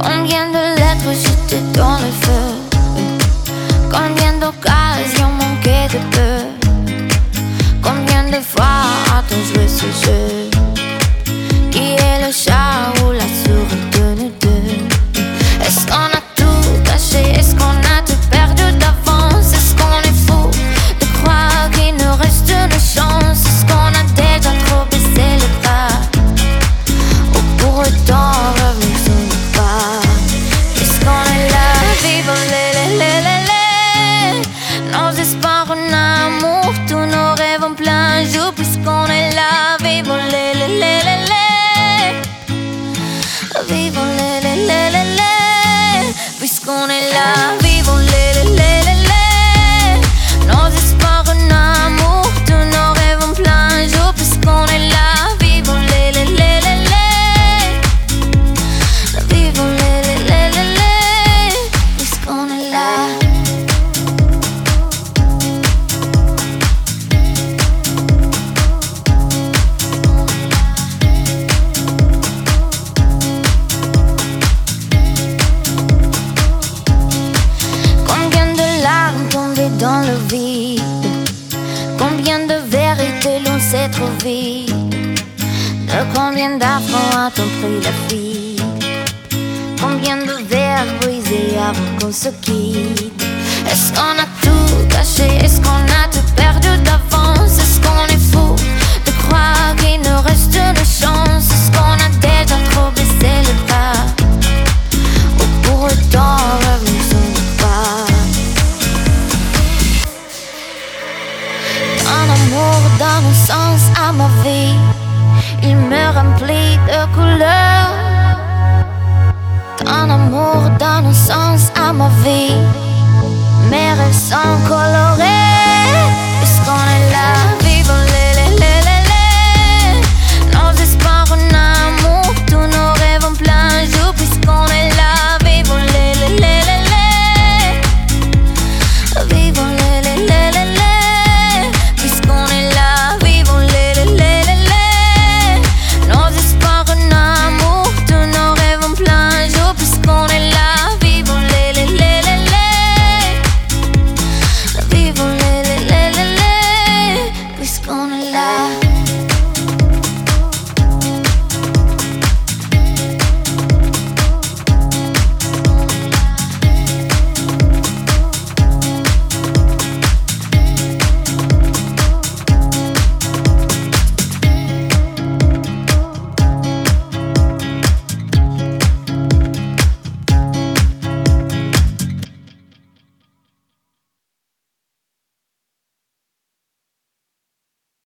Combien de lettres j'étais dans le feu Combien d'occasions manquées de peu Combien de fois a-t-on joué jeu dans le vide. Combien de vérités l'on s'est trouvées De combien d'affronts a-t-on pris la fuite. Combien de verres brisés avant qu'on se quitte. l'amour donne un sens à ma vie. Il me remplit de couleurs. Ton amour donne un sens à ma vie. Mes rêves sont colorés.